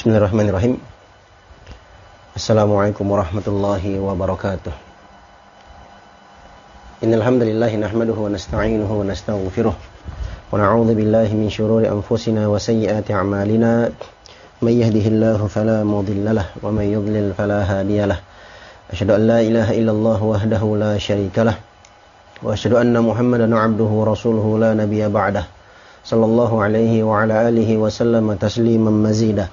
Bismillahirrahmanirrahim. Assalamualaikum warahmatullahi wabarakatuh. Innal hamdalillah nahmaduhu wa nasta'inuhu wa nastaghfiruh wa na'udzu billahi min shururi anfusina wa sayyiati a'malina. May yahdihillahu fala mudilla lahu wa may yudlil fala hadiya lahu. Asyhadu an la ilaha illallah wahdahu la syarika lah wa asyhadu anna Muhammadan 'abduhu wa rasuluhu la nabiyya ba'dah. Sallallahu alaihi wa ala alihi wa sallama tasliman mazida.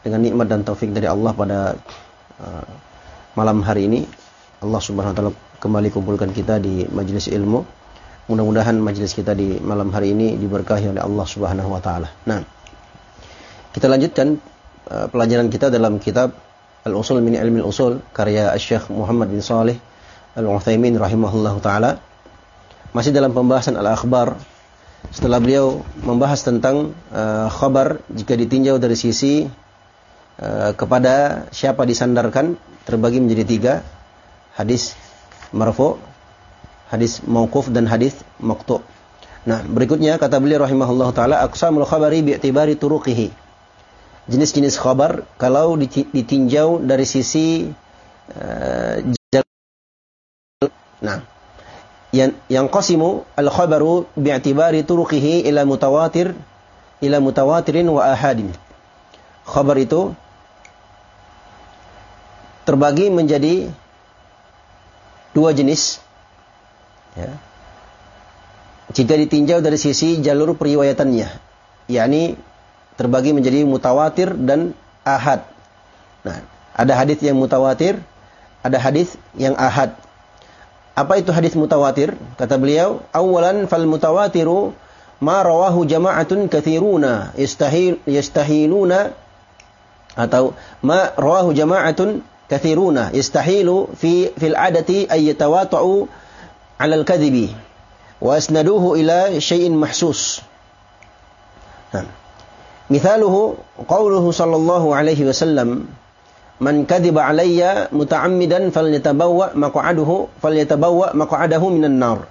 dengan nikmat dan taufik dari Allah pada uh, malam hari ini Allah Subhanahu wa taala kembali kumpulkan kita di majelis ilmu. Mudah-mudahan majelis kita di malam hari ini diberkahi oleh Allah Subhanahu wa taala. Nah, kita lanjutkan uh, pelajaran kita dalam kitab Al-Usul min Ilmi Al-Usul karya Syekh Muhammad bin Saleh Al-Utsaimin rahimahullah taala. Masih dalam pembahasan al-akhbar setelah beliau membahas tentang uh, khabar jika ditinjau dari sisi uh, kepada siapa disandarkan terbagi menjadi tiga. Hadis marfu hadis mauquf dan hadis maqtu. Nah berikutnya kata beliau rahimahullah taala aqsamul khabari bi'tibari turuqihi. Jenis-jenis khabar kalau ditinjau dari sisi uh, nah yang yang qasimu al khabaru bi'tibari turuqihi ila mutawatir ila mutawatirin wa ahadin. Khabar itu terbagi menjadi dua jenis. Ya. Jika ditinjau dari sisi jalur periwayatannya, yakni terbagi menjadi mutawatir dan ahad. Nah, ada hadis yang mutawatir, ada hadis yang ahad. Apa itu hadis mutawatir? Kata beliau, awalan fal mutawatiru ma rawahu jama'atun kathiruna yastahil yastahiluna atau ma rawahu jama'atun kathiruna yastahilu fi fil adati ay yatawata'u 'ala al-kadhibi wa asnaduhu ila syai'in mahsus. Nah. Mithaluhu qawluhu sallallahu alaihi wasallam Man kadhiba alayya muta'ammidan falyatabawwa maq'aduhu falyatabawwa maq'adahu minan nar.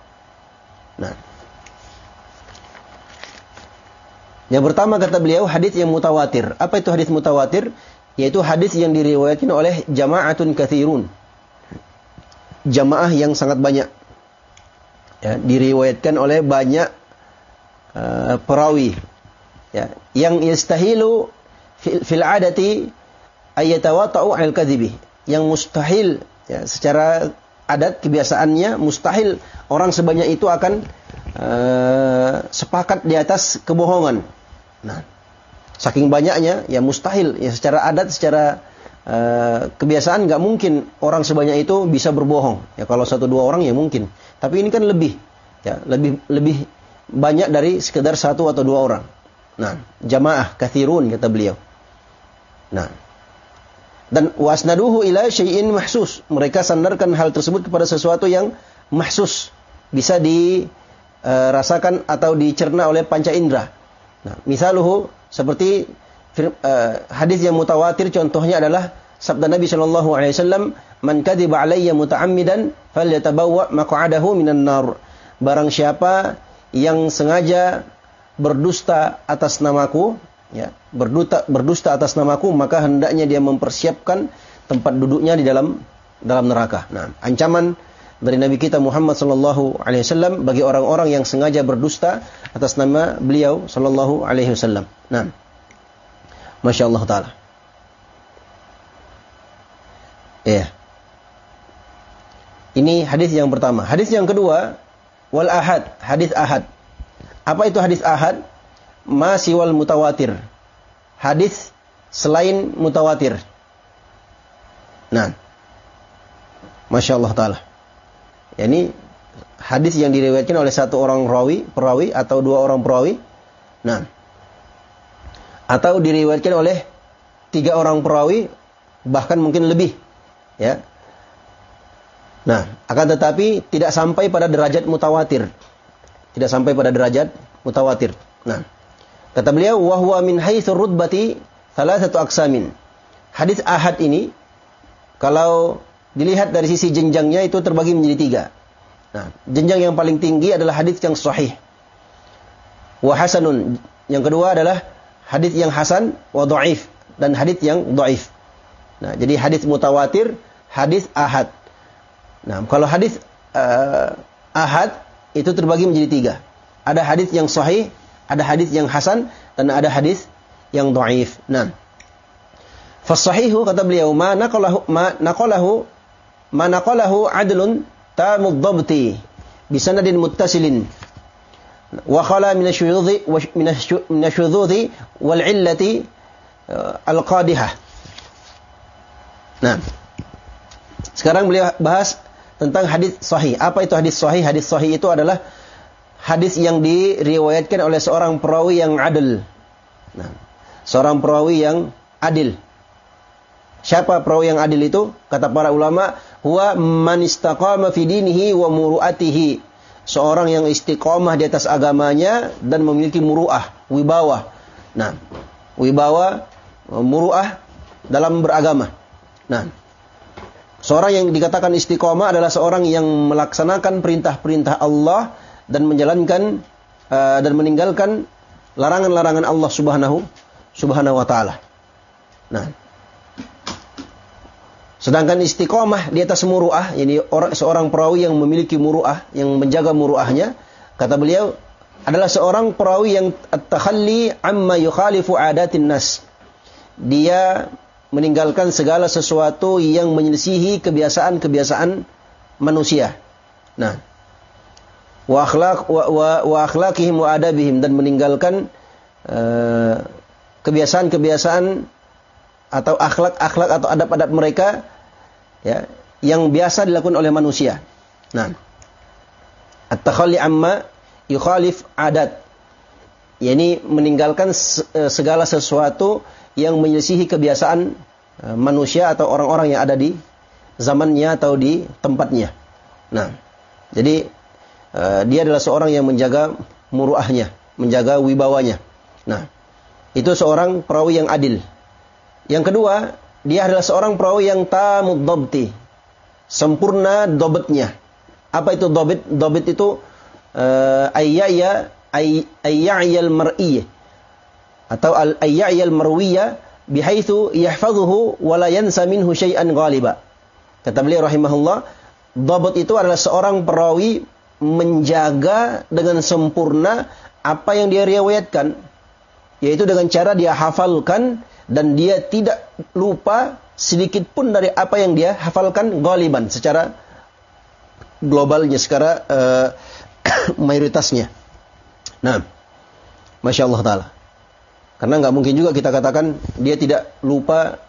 Nah. Yang pertama kata beliau hadis yang mutawatir. Apa itu hadis mutawatir? Yaitu hadis yang diriwayatkan oleh jama'atun kathirun. Jamaah yang sangat banyak. Ya, diriwayatkan oleh banyak uh, perawi. Ya, yang yastahilu fil, fil adati ayatawata'u al kadhibi. Yang mustahil ya, secara adat kebiasaannya mustahil orang sebanyak itu akan uh, sepakat di atas kebohongan. Nah, Saking banyaknya, ya mustahil. Ya secara adat, secara uh, kebiasaan nggak mungkin orang sebanyak itu bisa berbohong. Ya kalau satu dua orang ya mungkin. Tapi ini kan lebih, ya lebih lebih banyak dari sekedar satu atau dua orang. Nah, jamaah kathirun kata beliau. Nah, dan wasnaduhu ila syai'in mahsus. Mereka sandarkan hal tersebut kepada sesuatu yang mahsus. Bisa dirasakan uh, atau dicerna oleh panca indera. Nah, misaluhu seperti uh, hadis yang mutawatir contohnya adalah sabda Nabi Shallallahu alaihi wasallam, "Man kadziba alayya muta'ammidan falyatabawwa maq'adahu minan nar." Barang siapa yang sengaja berdusta atas namaku, ya, berdusta berdusta atas namaku, maka hendaknya dia mempersiapkan tempat duduknya di dalam dalam neraka. Nah, ancaman dari Nabi kita Muhammad sallallahu alaihi wasallam bagi orang-orang yang sengaja berdusta atas nama beliau sallallahu alaihi wasallam. Nah. Masya Allah taala. Iya. Ini hadis yang pertama. Hadis yang kedua wal ahad, hadis ahad. Apa itu hadis ahad? Masih wal mutawatir. Hadis selain mutawatir. Nah, masya Allah taala. Yani hadis yang diriwayatkan oleh satu orang rawi, perawi atau dua orang perawi. Nah, atau diriwayatkan oleh tiga orang perawi bahkan mungkin lebih, ya. Nah, akan tetapi tidak sampai pada derajat mutawatir. Tidak sampai pada derajat mutawatir. Nah, kata beliau wahwa min haitsu rutbati salah satu aksamin. Hadis ahad ini kalau dilihat dari sisi jenjangnya itu terbagi menjadi tiga. Nah, jenjang yang paling tinggi adalah hadis yang sahih. Wa hasanun. Yang kedua adalah hadis yang hasan wa dhaif dan hadis yang dhaif. Nah, jadi hadis mutawatir, hadis ahad. Nah, kalau hadis uh, ahad itu terbagi menjadi tiga. Ada hadis yang sahih, ada hadis yang hasan, dan ada hadis yang dhaif. Nah, fasahihu kata beliau ma naqalahu ma naqalahu ma naqalahu adlun tamud dhabti bisanadin muttasilin wa khala min asyudhi min asyudhi wal illati uh, al-qadihah. Nah, sekarang beliau bahas tentang hadis sahih. Apa itu hadis sahih? Hadis sahih itu adalah hadis yang diriwayatkan oleh seorang perawi yang adil. Nah, seorang perawi yang adil. Siapa perawi yang adil itu? Kata para ulama, huwa man istaqama fi dinihi wa muru'atihi. Seorang yang istiqomah di atas agamanya dan memiliki muru'ah, wibawa. Nah, wibawa, muru'ah dalam beragama. Nah, Seorang yang dikatakan istiqomah adalah seorang yang melaksanakan perintah-perintah Allah dan menjalankan uh, dan meninggalkan larangan-larangan Allah Subhanahu Subhanahu wa taala. Nah, sedangkan istiqomah di atas muruah, ini orang seorang perawi yang memiliki muruah, yang menjaga muruahnya, kata beliau adalah seorang perawi yang at-takhalli amma yukhalifu adatin nas. Dia meninggalkan segala sesuatu yang menyelisihi kebiasaan-kebiasaan manusia. Nah, wa akhlaq wa, wa, wa akhlaqihim wa adabihim dan meninggalkan kebiasaan eh, kebiasaan-kebiasaan atau akhlak-akhlak atau adab-adab mereka ya yang biasa dilakukan oleh manusia. Nah, at-takhalli amma yukhalif adat. yakni meninggalkan eh, segala sesuatu yang menyelisihi kebiasaan uh, manusia atau orang-orang yang ada di zamannya atau di tempatnya. Nah, jadi uh, dia adalah seorang yang menjaga muruahnya, menjaga wibawanya. Nah, itu seorang perawi yang adil. Yang kedua, dia adalah seorang perawi yang tamud dobti, sempurna dobetnya. Apa itu dobit? Dobit itu uh, ayyaya ayyayal mar'iyah atau al-ayya'il marwiyah bihaitsu yahfazuhu wa la yansa minhu syai'an ghaliba. Kata beliau rahimahullah, dhabat itu adalah seorang perawi menjaga dengan sempurna apa yang dia riwayatkan yaitu dengan cara dia hafalkan dan dia tidak lupa sedikit pun dari apa yang dia hafalkan ghaliban secara globalnya secara uh, mayoritasnya. Nah, Masya Allah Ta'ala. Karena nggak mungkin juga kita katakan dia tidak lupa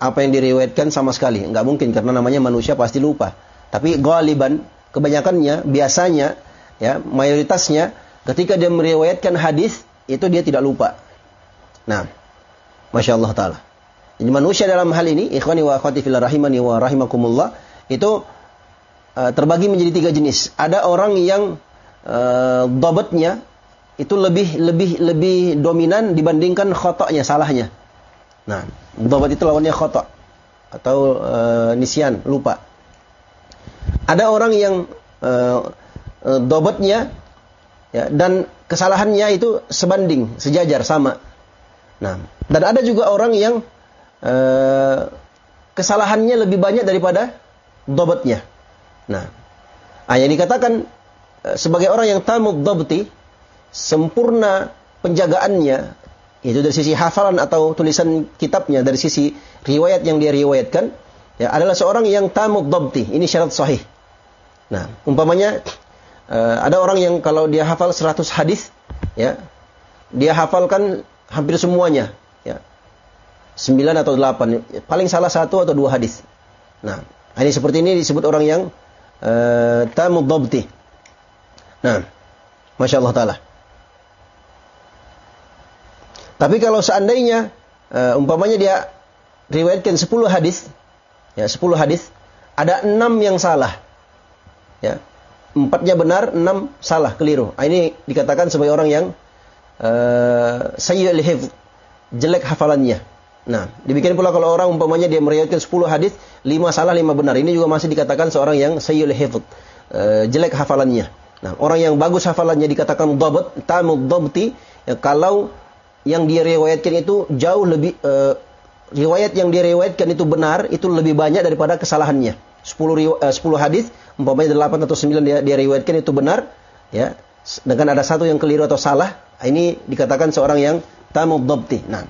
apa yang diriwayatkan sama sekali. Nggak mungkin karena namanya manusia pasti lupa. Tapi galiban kebanyakannya biasanya ya mayoritasnya ketika dia meriwayatkan hadis itu dia tidak lupa. Nah, masya Allah taala. Jadi manusia dalam hal ini ikhwani wa akhwati fil rahimani wa rahimakumullah itu uh, terbagi menjadi tiga jenis. Ada orang yang uh, dobatnya itu lebih lebih lebih dominan dibandingkan khotoknya salahnya. Nah, dobat itu lawannya khotok atau e, nisyan lupa. Ada orang yang e, e, dobatnya ya, dan kesalahannya itu sebanding sejajar sama. Nah, dan ada juga orang yang e, kesalahannya lebih banyak daripada dobatnya. Nah, ah, yang dikatakan e, sebagai orang yang tamu dobti sempurna penjagaannya itu dari sisi hafalan atau tulisan kitabnya dari sisi riwayat yang dia riwayatkan ya adalah seorang yang tamud dabti ini syarat sahih. Nah umpamanya uh, ada orang yang kalau dia hafal 100 hadis, ya, dia hafalkan hampir semuanya, ya. 9 atau 8, paling salah satu atau dua hadis. Nah, ini seperti ini disebut orang yang uh, tamud Nah, Masya Allah Ta'ala. Tapi kalau seandainya, uh, umpamanya dia riwayatkan 10 hadis, ya 10 hadis, ada 6 yang salah. Ya, empatnya benar, enam salah, keliru. Nah, ini dikatakan sebagai orang yang uh, sayyul jelek hafalannya. Nah, demikian pula kalau orang umpamanya dia meriwayatkan 10 hadis, 5 salah, 5 benar. Ini juga masih dikatakan seorang yang sayyul hifz, uh, jelek hafalannya. Nah, orang yang bagus hafalannya dikatakan dhabt, tamud dhabti, ya, kalau yang dia riwayatkan itu jauh lebih uh, riwayat yang dia riwayatkan itu benar, itu lebih banyak daripada kesalahannya. 10 uh, 10 hadis, umpamanya 8 atau 9 dia, dia riwayatkan itu benar, ya. Dengan ada satu yang keliru atau salah, ini dikatakan seorang yang dhabti. Nah,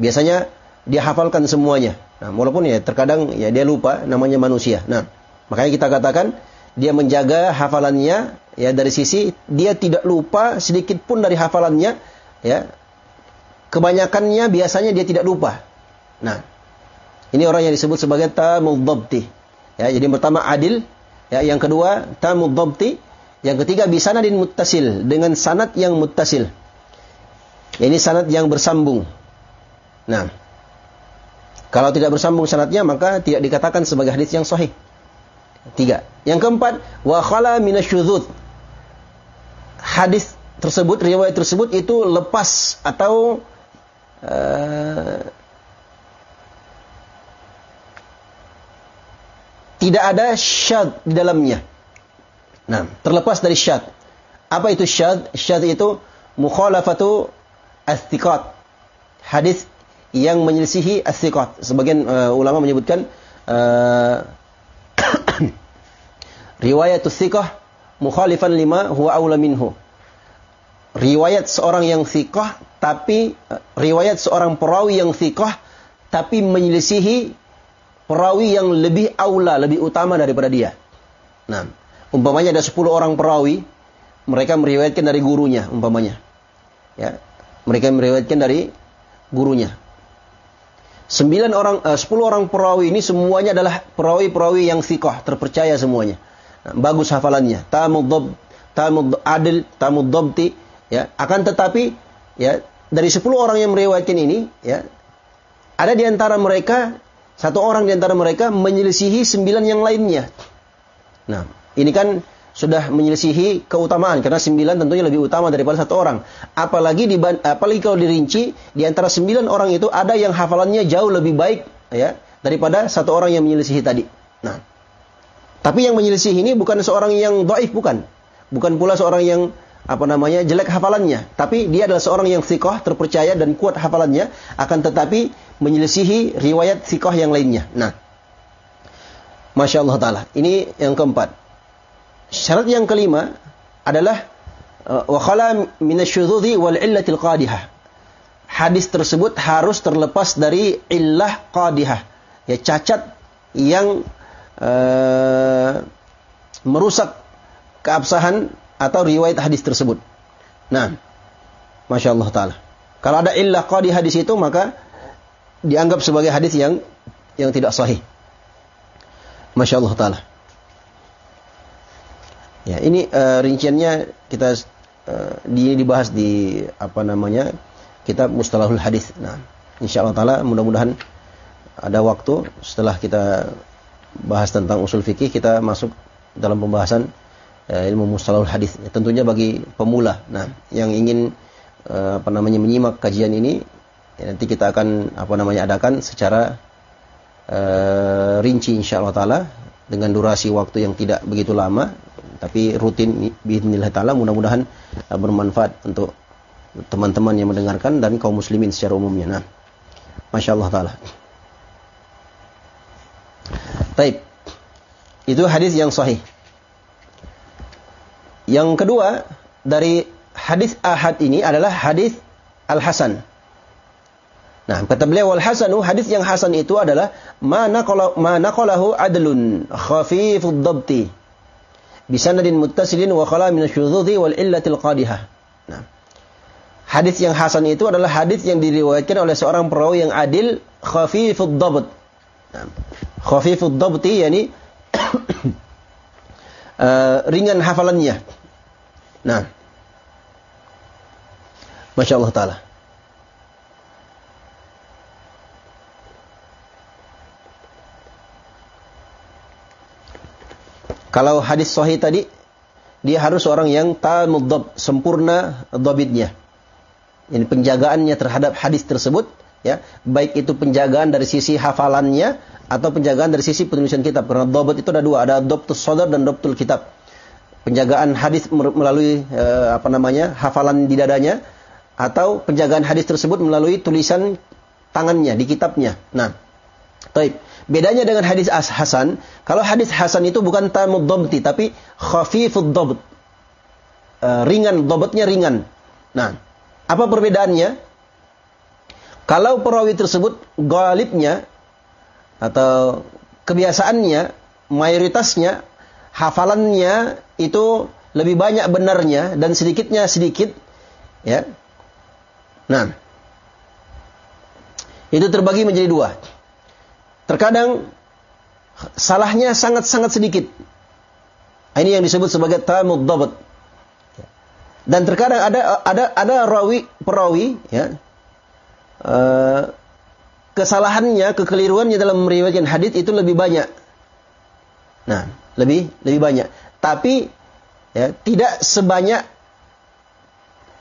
biasanya dia hafalkan semuanya. Nah, walaupun ya terkadang ya dia lupa namanya manusia. Nah, makanya kita katakan dia menjaga hafalannya ya dari sisi dia tidak lupa sedikit pun dari hafalannya ya kebanyakannya biasanya dia tidak lupa nah ini orang yang disebut sebagai tamuddabti ya jadi pertama adil ya yang kedua tamuddabti yang ketiga bisanadin muttasil dengan sanad yang muttasil ini sanad yang bersambung nah kalau tidak bersambung sanadnya maka tidak dikatakan sebagai hadis yang sahih Tiga. Yang keempat, wa khala minasyudzud. Hadis tersebut, riwayat tersebut itu lepas atau uh, tidak ada syad di dalamnya. Nah, terlepas dari syad. Apa itu syad? Syad itu mukhalafatu astiqat. Hadis yang menyelisihi astiqat. Sebagian uh, ulama menyebutkan uh, riwayat thiqah mukhalifan lima huwa aula minhu. Riwayat seorang yang thiqah tapi eh, riwayat seorang perawi yang thiqah tapi menyelisihi perawi yang lebih aula, lebih utama daripada dia. Nah, umpamanya ada 10 orang perawi, mereka meriwayatkan dari gurunya umpamanya. Ya. Mereka meriwayatkan dari gurunya. Sembilan orang, uh, sepuluh orang perawi ini semuanya adalah perawi-perawi yang sikoh, terpercaya semuanya. Nah, bagus hafalannya. Tamud tamud adil, tamud dobti. Ya, akan tetapi ya dari sepuluh orang yang meriwayatkan ini, ya ada di antara mereka satu orang di antara mereka menyelisihi sembilan yang lainnya. Nah, ini kan sudah menyelisihi keutamaan karena sembilan tentunya lebih utama daripada satu orang. Apalagi di apalagi kalau dirinci di antara sembilan orang itu ada yang hafalannya jauh lebih baik ya daripada satu orang yang menyelisihi tadi. Nah, tapi yang menyelisihi ini bukan seorang yang doif bukan, bukan pula seorang yang apa namanya jelek hafalannya, tapi dia adalah seorang yang sikoh terpercaya dan kuat hafalannya, akan tetapi menyelisihi riwayat sikoh yang lainnya. Nah, masya Allah taala. Ini yang keempat. Syarat yang kelima adalah uh, wa khala minasyudzudzi wal illatil qadihah. Hadis tersebut harus terlepas dari illah qadihah. Ya cacat yang uh, merusak keabsahan atau riwayat hadis tersebut. Nah, Masya Allah Ta'ala. Kalau ada illah qadihah di situ, maka dianggap sebagai hadis yang yang tidak sahih. Masya Allah Ta'ala. Ya, ini uh, rinciannya kita uh, di dibahas di apa namanya? kitab Mustalahul Hadis. Nah, insyaallah taala mudah-mudahan ada waktu setelah kita bahas tentang usul fikih kita masuk dalam pembahasan uh, ilmu Mustalahul Hadis. Ya, tentunya bagi pemula. Nah, yang ingin uh, apa namanya menyimak kajian ini ya, nanti kita akan apa namanya adakan secara uh, rinci insyaallah taala dengan durasi waktu yang tidak begitu lama tapi rutin bismillah taala mudah-mudahan uh, bermanfaat untuk teman-teman yang mendengarkan dan kaum muslimin secara umumnya. Nah, Masya Allah Ta'ala. Baik. Itu hadis yang sahih. Yang kedua, dari hadis ahad ini adalah hadis al-hasan. Nah, kata beliau wal hasanu hadis yang hasan itu adalah mana kalau mana qalahu adlun khafifud dabti bisanadin muttasilin wa khala min asyudzuzi wal illatil qadihah. Nah. Hadis yang hasan itu adalah hadis yang diriwayatkan oleh seorang perawi yang adil khafifud dabt. Nah, khafifud dabti yakni uh, ringan hafalannya. Nah. Masya Allah Ta'ala. Kalau hadis sahih tadi, dia harus orang yang tamudab, sempurna dobitnya. Ini penjagaannya terhadap hadis tersebut, ya, baik itu penjagaan dari sisi hafalannya atau penjagaan dari sisi penulisan kitab. Karena dobit itu ada dua, ada dobtus sodar dan dobtul kitab. Penjagaan hadis melalui eh, apa namanya hafalan di dadanya atau penjagaan hadis tersebut melalui tulisan tangannya di kitabnya. Nah, taib. Bedanya dengan hadis as hasan, kalau hadis hasan itu bukan tamud dhabti tapi khafifud dhabt. Uh, ringan, dhabtnya ringan. Nah, apa perbedaannya? Kalau perawi tersebut galibnya atau kebiasaannya, mayoritasnya, hafalannya itu lebih banyak benarnya dan sedikitnya sedikit, ya. Nah, itu terbagi menjadi dua. Terkadang salahnya sangat-sangat sedikit. Ini yang disebut sebagai tamud dabat. Dan terkadang ada ada ada rawi perawi ya. Uh, kesalahannya, kekeliruannya dalam meriwayatkan hadis itu lebih banyak. Nah, lebih lebih banyak. Tapi ya, tidak sebanyak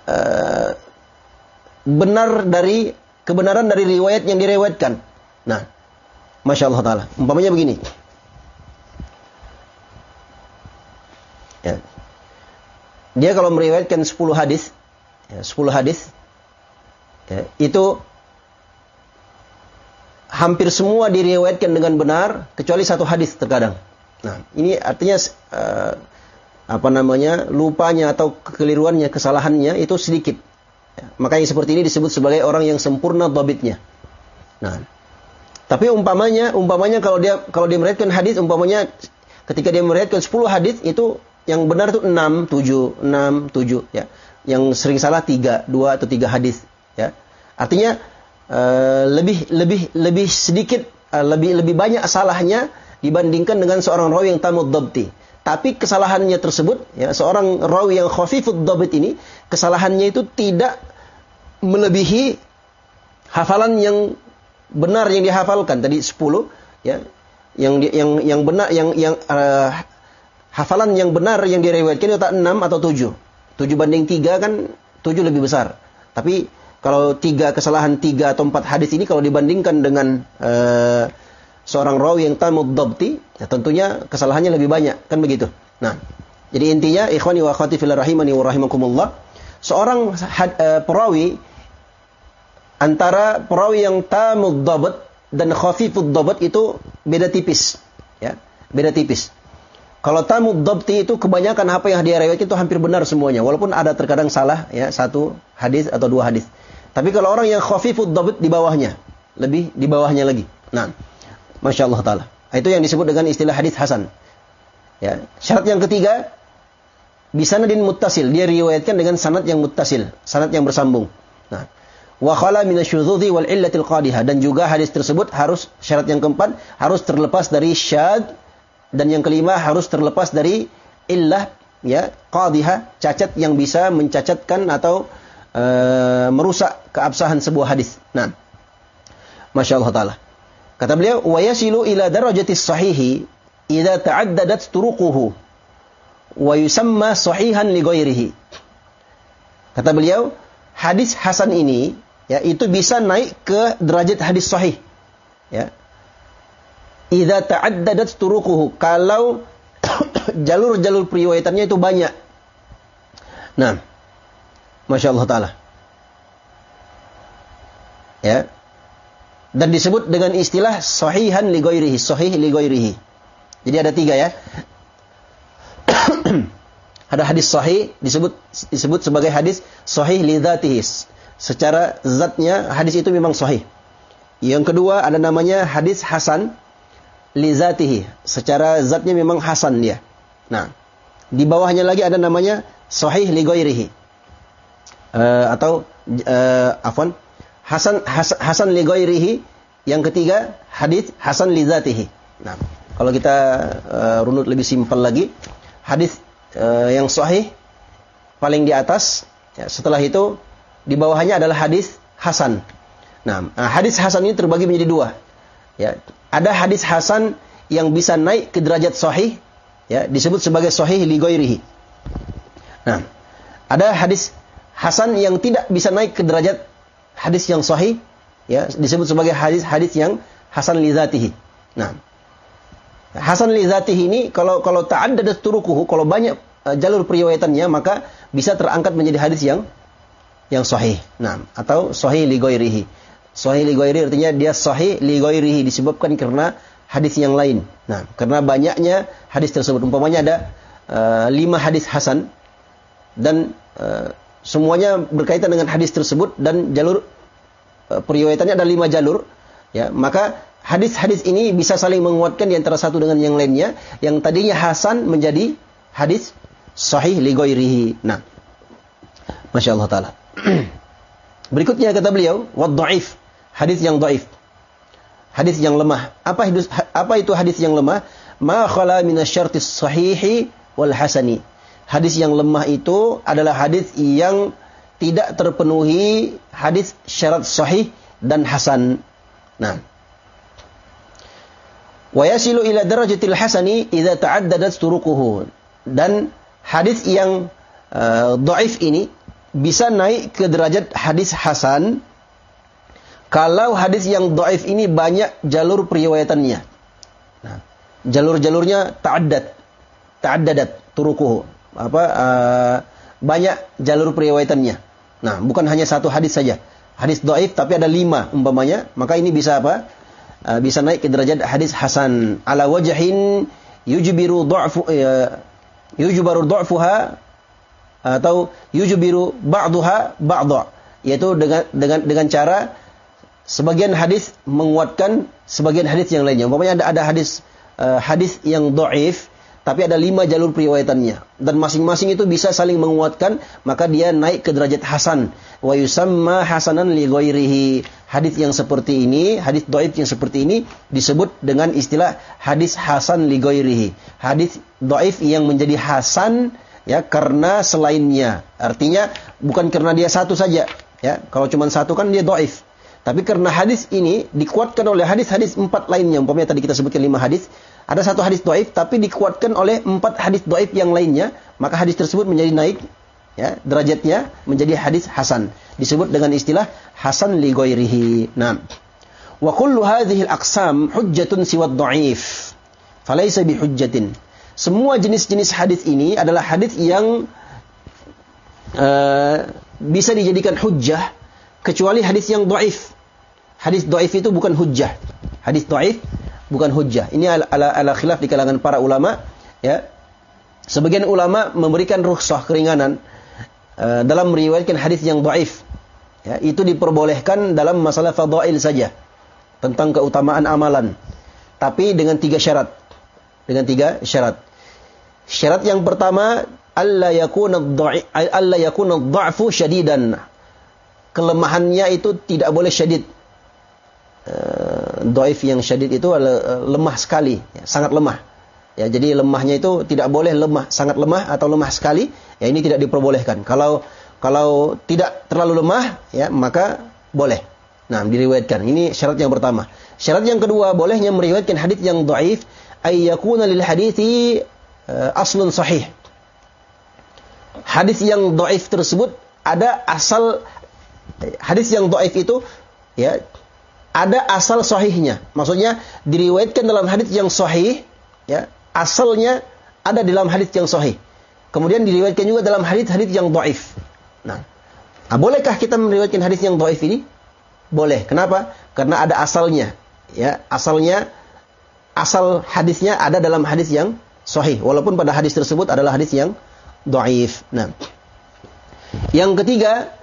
uh, benar dari kebenaran dari riwayat yang direwetkan. Nah, Masya Allah Ta'ala. Umpamanya begini. Ya. Dia kalau meriwayatkan 10 hadis, ya, 10 hadis, ya, itu hampir semua diriwayatkan dengan benar, kecuali satu hadis terkadang. Nah, ini artinya uh, apa namanya lupanya atau kekeliruannya, kesalahannya itu sedikit. Ya, makanya seperti ini disebut sebagai orang yang sempurna dobitnya. Nah, tapi umpamanya, umpamanya kalau dia kalau dia meriwayatkan hadis, umpamanya ketika dia meriwayatkan 10 hadis itu yang benar itu 6, 7, 6, 7 ya. Yang sering salah 3, 2 atau 3 hadis ya. Artinya uh, lebih lebih lebih sedikit uh, lebih lebih banyak salahnya dibandingkan dengan seorang rawi yang tamud dabti. Tapi kesalahannya tersebut ya seorang rawi yang khafifud dabt ini kesalahannya itu tidak melebihi hafalan yang benar yang dihafalkan tadi 10 ya yang yang yang benar yang yang uh, hafalan yang benar yang diriwayatkan itu tak 6 atau 7. 7 banding 3 kan 7 lebih besar. Tapi kalau tiga kesalahan tiga atau empat hadis ini kalau dibandingkan dengan uh, seorang rawi yang tamud dabti, ya tentunya kesalahannya lebih banyak, kan begitu. Nah, jadi intinya ikhwani wa akhwati fil rahimani wa rahimakumullah, seorang had, uh, perawi antara perawi yang tamud dabat dan khafifud dabat itu beda tipis. Ya, beda tipis. Kalau tamud dabti itu kebanyakan apa yang dia riwayat itu hampir benar semuanya. Walaupun ada terkadang salah ya satu hadis atau dua hadis. Tapi kalau orang yang khafifud dabat di bawahnya, lebih di bawahnya lagi. Nah, masya Allah taala. Itu yang disebut dengan istilah hadis hasan. Ya, syarat yang ketiga bisa nadin muttasil. Dia riwayatkan dengan sanad yang muttasil, sanad yang bersambung. Nah, wa khala minasyudzuzi wal illatil qadihah dan juga hadis tersebut harus syarat yang keempat harus terlepas dari syad dan yang kelima harus terlepas dari illah ya qadihah cacat yang bisa mencacatkan atau uh, merusak keabsahan sebuah hadis. Nah, Masya Allah Ta'ala. Kata beliau, wa yasilu ila darajatis sahihi idza ta'addadat turuquhu wa yusamma sahihan li ghairihi. Kata beliau, hadis hasan ini ya itu bisa naik ke derajat hadis sahih. Ya. Idza ta'addadat turuquhu. Kalau jalur-jalur periwayatannya itu banyak. Nah Masya Allah Ta'ala. Ya. Dan disebut dengan istilah sahihan li ghairihi sahih li ghairihi. Jadi ada tiga ya. Ada hadis sahih disebut disebut sebagai hadis sahih li dzatihi secara zatnya hadis itu memang sahih. Yang kedua ada namanya hadis hasan li zatihi. Secara zatnya memang hasan dia. Nah, Di bawahnya lagi ada namanya sahih li ghairihi. Uh, atau uh, afwan hasan has, hasan li. Yang ketiga hadis hasan li zatihi. Nah, kalau kita uh, runut lebih simpel lagi, hadis uh, yang sahih paling di atas, ya, setelah itu di bawahnya adalah hadis hasan. Nah, hadis hasan ini terbagi menjadi dua. Ya, ada hadis hasan yang bisa naik ke derajat sahih, ya, disebut sebagai sahih li ghairihi. Nah, ada hadis hasan yang tidak bisa naik ke derajat hadis yang sahih, ya, disebut sebagai hadis-hadis yang hasan li zatihi. Nah, Hasan li zatihi ini kalau kalau ta'addadat turukuhu, kalau banyak uh, jalur periwayatannya maka bisa terangkat menjadi hadis yang yang sahih. Nah, atau sahih li ghairihi. Sahih li ghairihi artinya dia sahih li ghairihi disebabkan karena hadis yang lain. Nah, karena banyaknya hadis tersebut. Umpamanya ada uh, lima hadis hasan dan uh, semuanya berkaitan dengan hadis tersebut dan jalur uh, periwayatannya ada lima jalur, ya maka hadis-hadis ini bisa saling menguatkan di antara satu dengan yang lainnya. Yang tadinya hasan menjadi hadis sahih li ghairihi. Nah. Masya Allah Ta'ala. Berikutnya kata beliau, wad dhaif, hadis yang dhaif. Hadis yang lemah. Apa hadis apa itu hadis yang lemah? Ma khala min asyartis sahihi wal hasani. Hadis yang lemah itu adalah hadis yang tidak terpenuhi hadis syarat sahih dan hasan. Nah, wa yasilu ila darajatil hasani idza ta'addadat turuquhu dan hadis yang uh, dhaif ini bisa naik ke derajat hadis hasan. Kalau hadis yang dhaif ini banyak jalur periwayatannya. Nah, jalur-jalurnya ta'addad. Ta'addadat turuquhu apa uh, banyak jalur periwayatannya. Nah bukan hanya satu hadis saja. Hadis dhaif tapi ada lima umpamanya. Maka ini bisa apa? Uh, bisa naik ke derajat hadis hasan. Ala wajhin yujbiru dha'fu uh, atau yujbiru ba'daha ba'dha. Yaitu dengan dengan dengan cara sebagian hadis menguatkan sebagian hadis yang lainnya. Umpamanya ada ada hadis uh, hadis yang dhaif tapi ada lima jalur periwayatannya. Dan masing-masing itu bisa saling menguatkan maka dia naik ke derajat hasan. Wa yusamma hasanan li ghairihi. Hadis yang seperti ini hadis dhaif yang seperti ini disebut dengan istilah hadis hasan li ghairihi. Hadis dhaif yang menjadi hasan ya karena selainnya artinya bukan karena dia satu saja ya kalau cuma satu kan dia dhaif tapi karena hadis ini dikuatkan oleh hadis-hadis empat lainnya umpamanya tadi kita sebutkan lima hadis ada satu hadis doif tapi dikuatkan oleh empat hadis doif yang lainnya, maka hadis tersebut menjadi naik ya derajatnya menjadi hadis hasan. Disebut dengan istilah hasan li ghairihi. Nah, wa kullu hadhihi al-aqsam hujjatun siwa dhaif. Falaysa bihujjatin. Semua jenis-jenis hadis ini adalah hadis yang uh, bisa dijadikan hujjah kecuali hadis yang dhaif. Hadis dhaif itu bukan hujjah. Hadis dhaif bukan hujjah. Ini ala, ala, ala khilaf di kalangan para ulama. Ya, sebagian ulama memberikan rukhsah keringanan uh, dalam meriwayatkan hadis yang dhaif. Ya, itu diperbolehkan dalam masalah fadail saja tentang keutamaan amalan. Tapi dengan tiga syarat. Dengan tiga syarat. Syarat yang pertama alla yakuna alla yakuna dha'fu syadidan. Kelemahannya itu tidak boleh syadid uh, doif yang syadid itu uh, lemah sekali, ya, sangat lemah. Ya, jadi lemahnya itu tidak boleh lemah, sangat lemah atau lemah sekali. Ya, ini tidak diperbolehkan. Kalau kalau tidak terlalu lemah, ya maka boleh. Nah, diriwayatkan. Ini syarat yang pertama. Syarat yang kedua, bolehnya meriwayatkan hadis yang dhaif ay yakuna lil hadithi aslun sahih. Hadis yang dhaif tersebut ada asal hadis yang dhaif itu ya ada asal sahihnya. Maksudnya diriwayatkan dalam hadis yang sahih, ya, asalnya ada dalam hadis yang sahih. Kemudian diriwayatkan juga dalam hadis-hadis yang dhaif. Nah, nah, bolehkah kita meriwayatkan hadis yang dhaif ini? Boleh. Kenapa? Karena ada asalnya. Ya, asalnya asal hadisnya ada dalam hadis yang sahih, walaupun pada hadis tersebut adalah hadis yang dhaif. Nah, yang ketiga,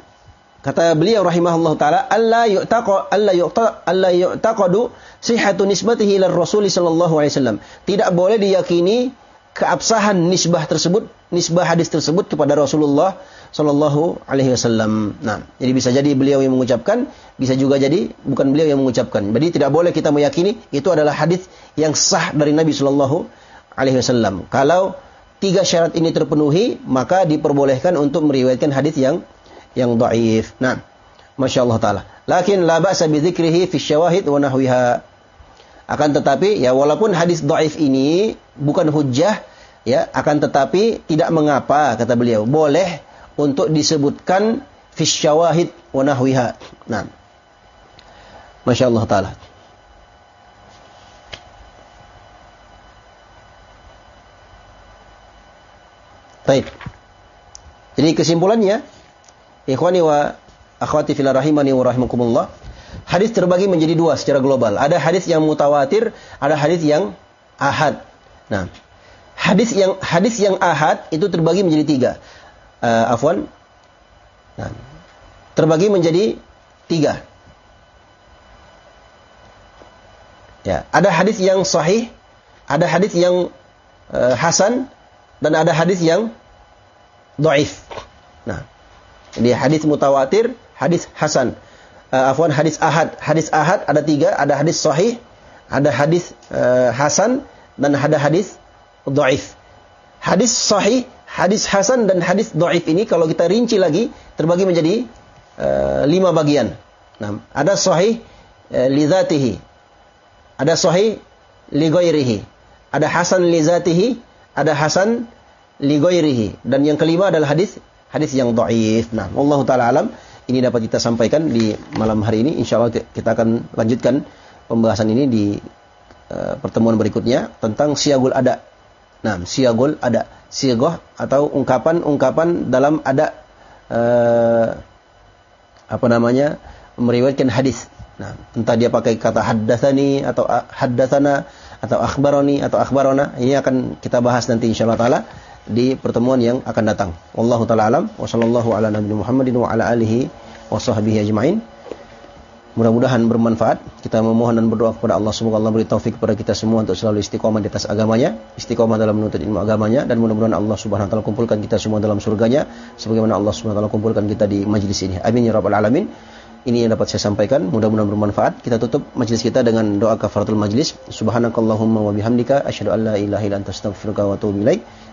Kata beliau rahimahullah taala, "Alla yu'taqa alla yu'ta alla yu'taqadu sihhatu nisbatihi ila Rasul sallallahu alaihi wasallam." Tidak boleh diyakini keabsahan nisbah tersebut, nisbah hadis tersebut kepada Rasulullah Shallallahu Alaihi Wasallam. Nah, jadi bisa jadi beliau yang mengucapkan, bisa juga jadi bukan beliau yang mengucapkan. Jadi tidak boleh kita meyakini itu adalah hadis yang sah dari Nabi Shallallahu Alaihi Wasallam. Kalau tiga syarat ini terpenuhi, maka diperbolehkan untuk meriwayatkan hadis yang yang dhaif. Nah, masya Allah taala. Lakin la ba'sa bi fi syawahid wa nahwiha. Akan tetapi ya walaupun hadis dhaif ini bukan hujjah ya akan tetapi tidak mengapa kata beliau boleh untuk disebutkan fi syawahid wa nahwiha. Nah. Masya Allah taala. Baik. Jadi kesimpulannya, ikhwani wa akhwati fil rahimani wa rahimakumullah, Hadis terbagi menjadi dua secara global. Ada hadis yang mutawatir, ada hadis yang ahad. Nah, hadis yang hadis yang ahad itu terbagi menjadi tiga. Uh, afwan. Nah, terbagi menjadi tiga. Ya, ada hadis yang sahih, ada hadis yang uh, hasan, dan ada hadis yang doif. Nah, jadi hadis mutawatir, hadis hasan uh, afwan hadis ahad. Hadis ahad ada tiga, ada hadis sahih, ada hadis uh, hasan, dan ada hadis dhaif. Hadis sahih, hadis hasan dan hadis dhaif ini kalau kita rinci lagi terbagi menjadi uh, lima bagian. Nah, ada sahih uh, li dzatihi. Ada sahih li ghairihi. Ada hasan li dzatihi, ada hasan li ghairihi. Dan yang kelima adalah hadis hadis yang dhaif. Nah, wallahu taala alam ini dapat kita sampaikan di malam hari ini. Insya Allah kita akan lanjutkan pembahasan ini di uh, pertemuan berikutnya tentang siagul ada. Nah, siagul ada. Siagoh atau ungkapan-ungkapan dalam ada uh, apa namanya meriwayatkan hadis. Nah, entah dia pakai kata haddatsani atau haddatsana atau akhbaroni atau akhbarona. Ini akan kita bahas nanti insyaallah taala di pertemuan yang akan datang. Wallahu taala alam wa sallallahu ala nabiyyi Muhammadin wa ala alihi wa sahbihi ajmain. Mudah-mudahan bermanfaat. Kita memohon dan berdoa kepada Allah semoga Allah beri taufik kepada kita semua untuk selalu istiqomah di atas agamanya, istiqomah dalam menuntut ilmu agamanya dan mudah-mudahan Allah Subhanahu wa taala kumpulkan kita semua dalam surganya sebagaimana Allah Subhanahu wa taala kumpulkan kita di majlis ini. Amin ya rabbal alamin. Ini yang dapat saya sampaikan, mudah-mudahan bermanfaat. Kita tutup majlis kita dengan doa kafaratul majlis. Subhanakallahumma wa bihamdika asyhadu an la ilaha illa anta astaghfiruka wa atubu ilaik.